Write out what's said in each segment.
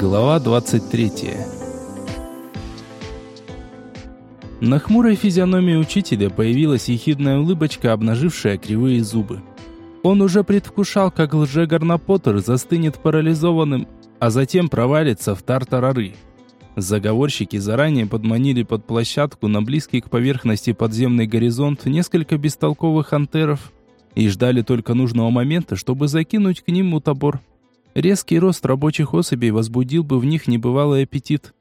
Глава 23 На хмурой физиономии учителя появилась ехидная улыбочка, обнажившая кривые зубы. Он уже предвкушал, как лже-Гарна Поттер застынет парализованным, а затем провалится в тартарары. Заговорщики заранее подманили под площадку на близкий к поверхности подземный горизонт несколько бестолковых антеров и ждали только нужного момента, чтобы закинуть к ним мутабор. Резкий рост рабочих особей возбудил бы в них небывалый аппетит.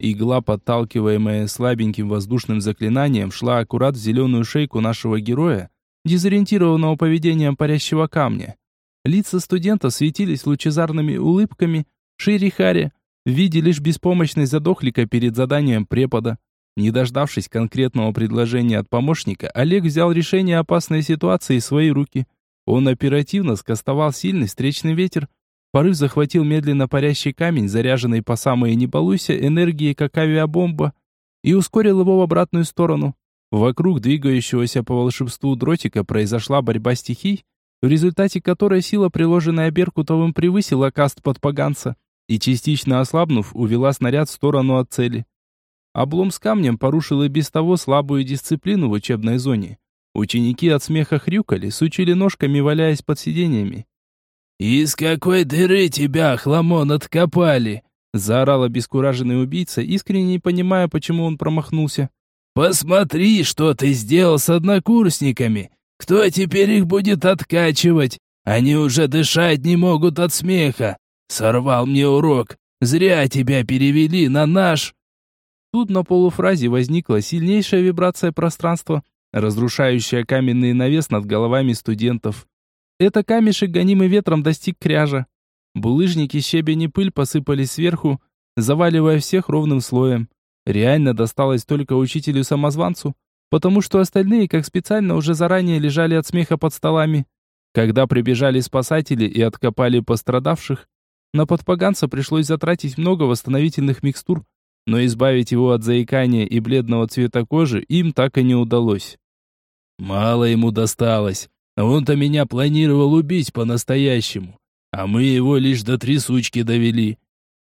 Игла, подталкиваемая слабеньким воздушным заклинанием, шла аккурат в зеленую шейку нашего героя, дезориентированного поведением парящего камня. Лица студентов светились лучезарными улыбками, шире харе, в виде лишь беспомощной задохлика перед заданием препода. Не дождавшись конкретного предложения от помощника, Олег взял решение опасной ситуации в свои руки. Он оперативно скостовал сильный встречный ветер, Порыв захватил медленно парящий камень, заряженный по самые не балуйся энергией, как авиабомба, и ускорил его в обратную сторону. Вокруг двигающегося по волшебству дротика произошла борьба стихий, в результате которой сила, приложенная Беркутовым, превысила каст подпаганца и, частично ослабнув, увела снаряд в сторону от цели. Облом с камнем порушил и без того слабую дисциплину в учебной зоне. Ученики от смеха хрюкали, сучили ножками, валяясь под сиденьями. «Из какой дыры тебя, хламон, откопали?» Заорал обескураженный убийца, искренне не понимая, почему он промахнулся. «Посмотри, что ты сделал с однокурсниками! Кто теперь их будет откачивать? Они уже дышать не могут от смеха! Сорвал мне урок! Зря тебя перевели на наш...» Тут на полуфразе возникла сильнейшая вибрация пространства, разрушающая каменный навес над головами студентов. Это камешек, гонимый ветром, достиг кряжа. Булыжники, щебень и пыль посыпались сверху, заваливая всех ровным слоем. Реально досталось только учителю-самозванцу, потому что остальные, как специально, уже заранее лежали от смеха под столами. Когда прибежали спасатели и откопали пострадавших, на подпоганца пришлось затратить много восстановительных микстур, но избавить его от заикания и бледного цвета кожи им так и не удалось. «Мало ему досталось», он-то меня планировал убить по-настоящему, а мы его лишь до трясучки довели.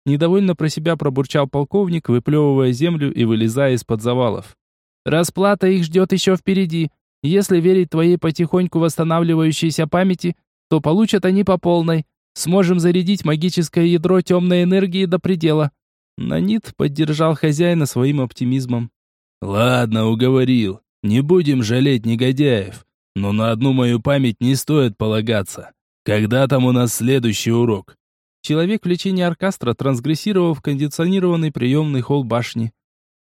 Недовольно про себя пробурчал полковник, выплевывая землю и вылезая из-под завалов. Расплата их ждет еще впереди. Если верить твоей потихоньку восстанавливающейся памяти, то получат они по полной. Сможем зарядить магическое ядро темной энергии до предела. Нанит поддержал хозяина своим оптимизмом. Ладно, уговорил. Не будем жалеть негодяев. Но на одну мою память не стоит полагаться. Когда там у нас следующий урок? Человек в лечении оркестра трансгрессировал в кондиционированный приемный холл башни.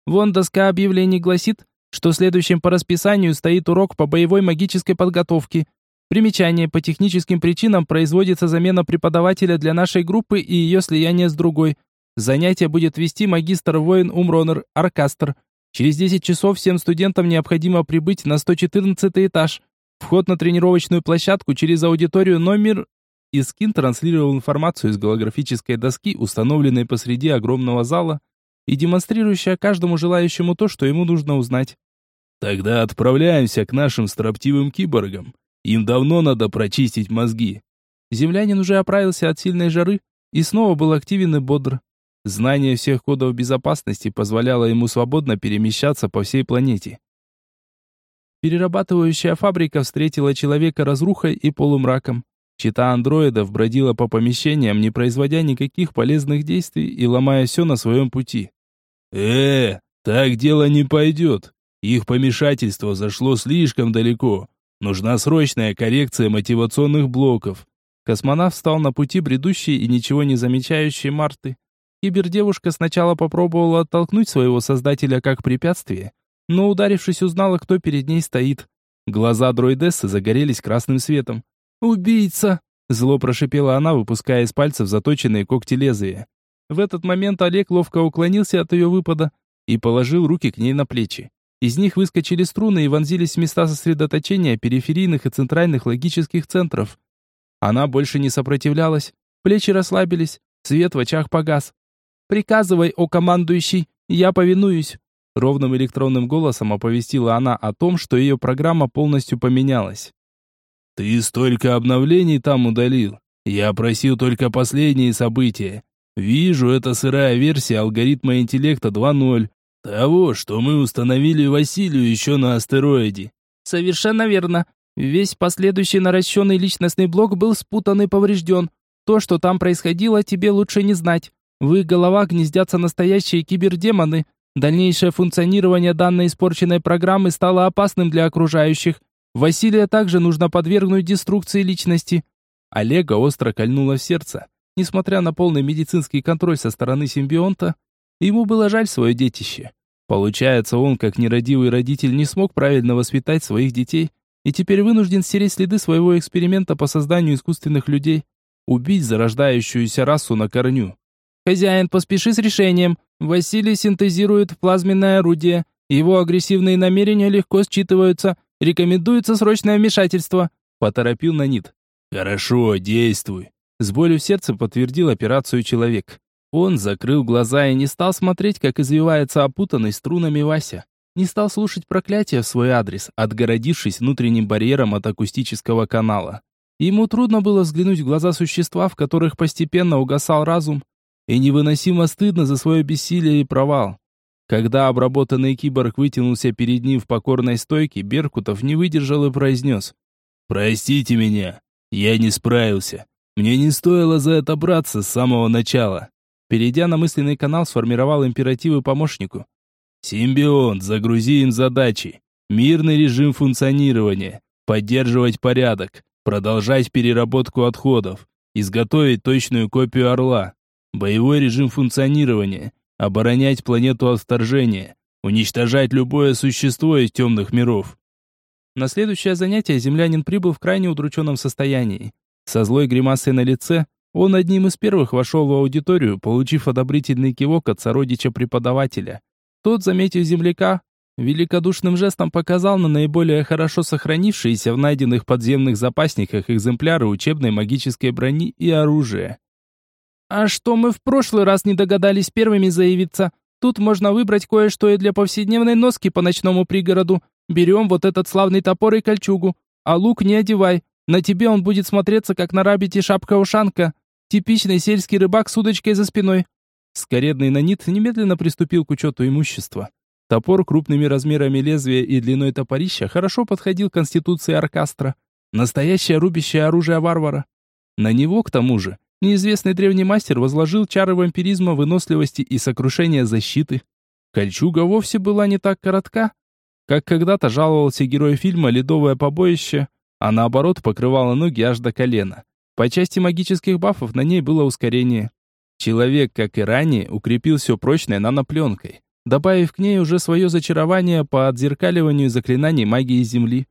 Вон доска объявлений гласит, что следующим по расписанию стоит урок по боевой магической подготовке. Примечание по техническим причинам производится замена преподавателя для нашей группы и ее слияние с другой. Занятие будет вести магистр воин Умронер Аркастр. Через 10 часов всем студентам необходимо прибыть на 114 этаж. Вход на тренировочную площадку через аудиторию номер... Искин транслировал информацию из голографической доски, установленной посреди огромного зала, и демонстрирующая каждому желающему то, что ему нужно узнать. «Тогда отправляемся к нашим строптивым киборгам. Им давно надо прочистить мозги». Землянин уже оправился от сильной жары и снова был активен и бодр. Знание всех кодов безопасности позволяло ему свободно перемещаться по всей планете. Перерабатывающая фабрика встретила человека разрухой и полумраком. Чита андроидов бродила по помещениям, не производя никаких полезных действий и ломая все на своем пути. «Э, так дело не пойдет. Их помешательство зашло слишком далеко. Нужна срочная коррекция мотивационных блоков». Космонавт встал на пути бредущей и ничего не замечающей Марты. Кибердевушка сначала попробовала оттолкнуть своего создателя как препятствие, но ударившись узнала, кто перед ней стоит. Глаза дроидессы загорелись красным светом. «Убийца!» – зло прошипела она, выпуская из пальцев заточенные когти лезвия. В этот момент Олег ловко уклонился от ее выпада и положил руки к ней на плечи. Из них выскочили струны и вонзились в места сосредоточения периферийных и центральных логических центров. Она больше не сопротивлялась, плечи расслабились, свет в очах погас. «Приказывай, о командующий, я повинуюсь!» Ровным электронным голосом оповестила она о том, что ее программа полностью поменялась. «Ты столько обновлений там удалил. Я просил только последние события. Вижу, это сырая версия алгоритма интеллекта 2.0. Того, что мы установили Василию еще на астероиде. Совершенно верно. Весь последующий наращенный личностный блок был спутан и поврежден. То, что там происходило, тебе лучше не знать. В их головах гнездятся настоящие кибердемоны. Дальнейшее функционирование данной испорченной программы стало опасным для окружающих. Василия также нужно подвергнуть деструкции личности. Олега остро кольнуло в сердце. Несмотря на полный медицинский контроль со стороны симбионта, ему было жаль свое детище. Получается, он, как нерадивый родитель, не смог правильно воспитать своих детей и теперь вынужден стереть следы своего эксперимента по созданию искусственных людей, убить зарождающуюся расу на корню. «Хозяин, поспеши с решением. Василий синтезирует плазменное орудие. Его агрессивные намерения легко считываются. Рекомендуется срочное вмешательство», — поторопил Нанит. «Хорошо, действуй», — с болью в сердце подтвердил операцию человек. Он закрыл глаза и не стал смотреть, как извивается опутанный струнами Вася не стал слушать проклятия в свой адрес, отгородившись внутренним барьером от акустического канала. Ему трудно было взглянуть в глаза существа, в которых постепенно угасал разум, и невыносимо стыдно за свое бессилие и провал. Когда обработанный киборг вытянулся перед ним в покорной стойке, Беркутов не выдержал и произнес. «Простите меня, я не справился. Мне не стоило за это браться с самого начала». Перейдя на мысленный канал, сформировал императивы помощнику. Симбионт, загрузи им задачи. Мирный режим функционирования. Поддерживать порядок. Продолжать переработку отходов. Изготовить точную копию Орла. Боевой режим функционирования. Оборонять планету от вторжения. Уничтожать любое существо из темных миров. На следующее занятие землянин прибыл в крайне удрученном состоянии. Со злой гримасой на лице, он одним из первых вошел в аудиторию, получив одобрительный кивок от сородича преподавателя. Тот, заметив земляка, великодушным жестом показал на наиболее хорошо сохранившиеся в найденных подземных запасниках экземпляры учебной магической брони и оружия. «А что мы в прошлый раз не догадались первыми заявиться? Тут можно выбрать кое-что и для повседневной носки по ночному пригороду. Берем вот этот славный топор и кольчугу. А лук не одевай. На тебе он будет смотреться, как на рабите шапка-ушанка. Типичный сельский рыбак с удочкой за спиной. Скоредный нанит немедленно приступил к учету имущества. Топор крупными размерами лезвия и длиной топорища хорошо подходил к конституции Аркастра. Настоящее рубящее оружие варвара. На него, к тому же, неизвестный древний мастер возложил чары вампиризма, выносливости и сокрушения защиты. Кольчуга вовсе была не так коротка, как когда-то жаловался герой фильма «Ледовое побоище», а наоборот покрывала ноги аж до колена. По части магических бафов на ней было ускорение. Человек, как и ранее, укрепил все прочной нанопленкой, добавив к ней уже свое зачарование по отзеркаливанию заклинаний магии Земли.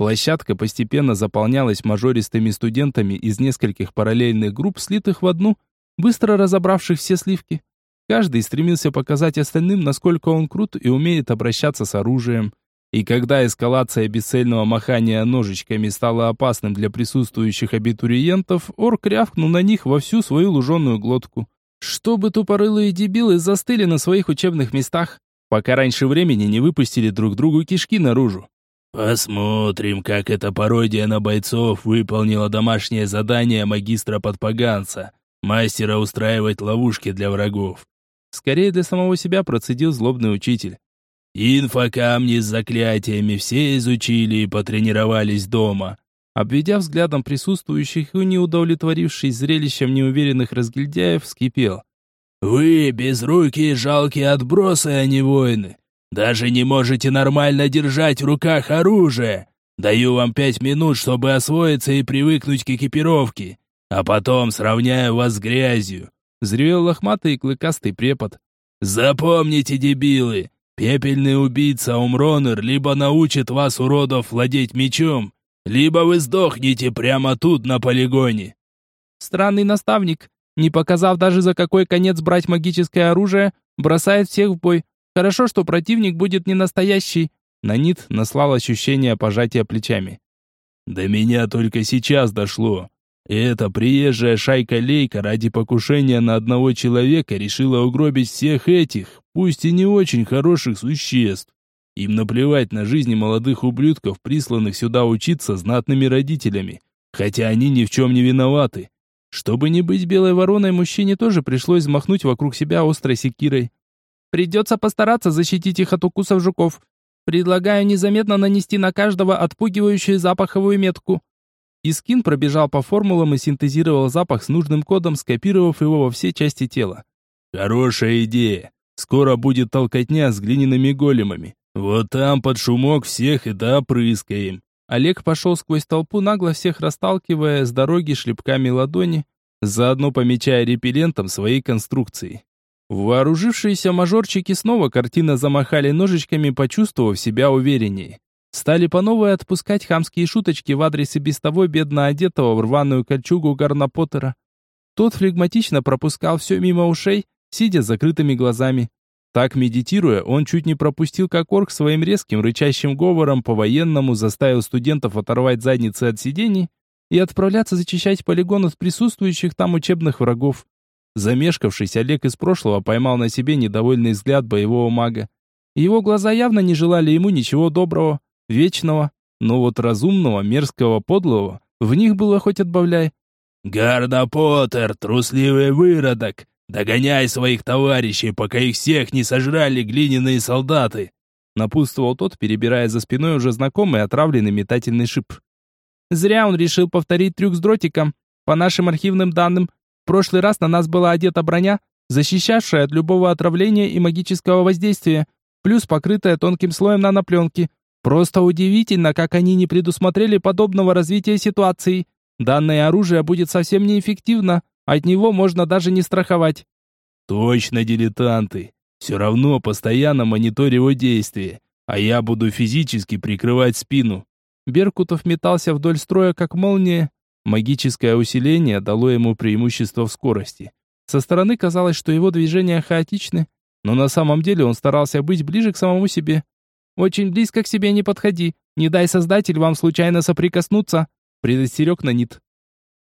Площадка постепенно заполнялась мажористыми студентами из нескольких параллельных групп, слитых в одну, быстро разобравших все сливки. Каждый стремился показать остальным, насколько он крут и умеет обращаться с оружием. И когда эскалация бесцельного махания ножичками стала опасным для присутствующих абитуриентов, орк рявкнул на них во всю свою луженую глотку. Чтобы тупорылые дебилы застыли на своих учебных местах, пока раньше времени не выпустили друг другу кишки наружу. «Посмотрим, как эта пародия на бойцов выполнила домашнее задание магистра подпоганца, мастера устраивать ловушки для врагов». Скорее для самого себя процедил злобный учитель. Инфокамни с заклятиями все изучили и потренировались дома. Обведя взглядом присутствующих и не удовлетворившись зрелищем неуверенных разгильдяев, вскипел. «Вы, безрукие жалкие отбросы, а не воины, даже не можете нормально держать в руках оружие. Даю вам пять минут, чтобы освоиться и привыкнуть к экипировке, а потом сравняю вас с грязью», — взревел лохматый и клыкастый препод. «Запомните, дебилы, Пепельный убийца Умронер либо научит вас, уродов, владеть мечом, либо вы сдохнете прямо тут, на полигоне». Странный наставник, не показав даже за какой конец брать магическое оружие, бросает всех в бой. Хорошо, что противник будет не настоящий. Нанит наслал ощущение пожатия плечами. До меня только сейчас дошло. Эта приезжая шайка-лейка ради покушения на одного человека решила угробить всех этих, пусть и не очень хороших существ. Им наплевать на жизни молодых ублюдков, присланных сюда учиться знатными родителями, хотя они ни в чем не виноваты. Чтобы не быть белой вороной, мужчине тоже пришлось взмахнуть вокруг себя острой секирой. Придется постараться защитить их от укусов жуков. Предлагаю незаметно нанести на каждого отпугивающую запаховую метку. Искин пробежал по формулам и синтезировал запах с нужным кодом, скопировав его во все части тела. Хорошая идея. Скоро будет толкотня с глиняными големами. Вот там под шумок всех и да опрыскаем. Олег пошел сквозь толпу, нагло всех расталкивая с дороги шлепками ладони, заодно помечая репеллентом свои конструкции. Вооружившиеся мажорчики снова картина замахали ножичками, почувствовав себя увереннее. Стали по новой отпускать хамские шуточки в адрес и без того бедно одетого в рваную кольчугу Гарна Поттера. Тот флегматично пропускал все мимо ушей, сидя с закрытыми глазами. Так, медитируя, он чуть не пропустил как орк своим резким рычащим говором по-военному заставил студентов оторвать задницы от сидений и отправляться зачищать полигон от присутствующих там учебных врагов. Замешкавшись, Олег из прошлого поймал на себе недовольный взгляд боевого мага. Его глаза явно не желали ему ничего доброго, вечного, но вот разумного, мерзкого, подлого в них было хоть отбавляй. «Гарда Поттер, трусливый выродок! Догоняй своих товарищей, пока их всех не сожрали глиняные солдаты!» Напутствовал тот, перебирая за спиной уже знакомый отравленный метательный шип. Зря он решил повторить трюк с дротиком. По нашим архивным данным, в прошлый раз на нас была одета броня, защищавшая от любого отравления и магического воздействия, плюс покрытая тонким слоем нанопленки. Просто удивительно, как они не предусмотрели подобного развития ситуации. Данное оружие будет совсем неэффективно, от него можно даже не страховать. Точно дилетанты. Все равно постоянно мониторь его действия, а я буду физически прикрывать спину. Беркутов метался вдоль строя, как молния. Магическое усиление дало ему преимущество в скорости. Со стороны казалось, что его движения хаотичны, но на самом деле он старался быть ближе к самому себе. «Очень близко к себе не подходи, не дай создатель вам случайно соприкоснуться», предостерег Нанит.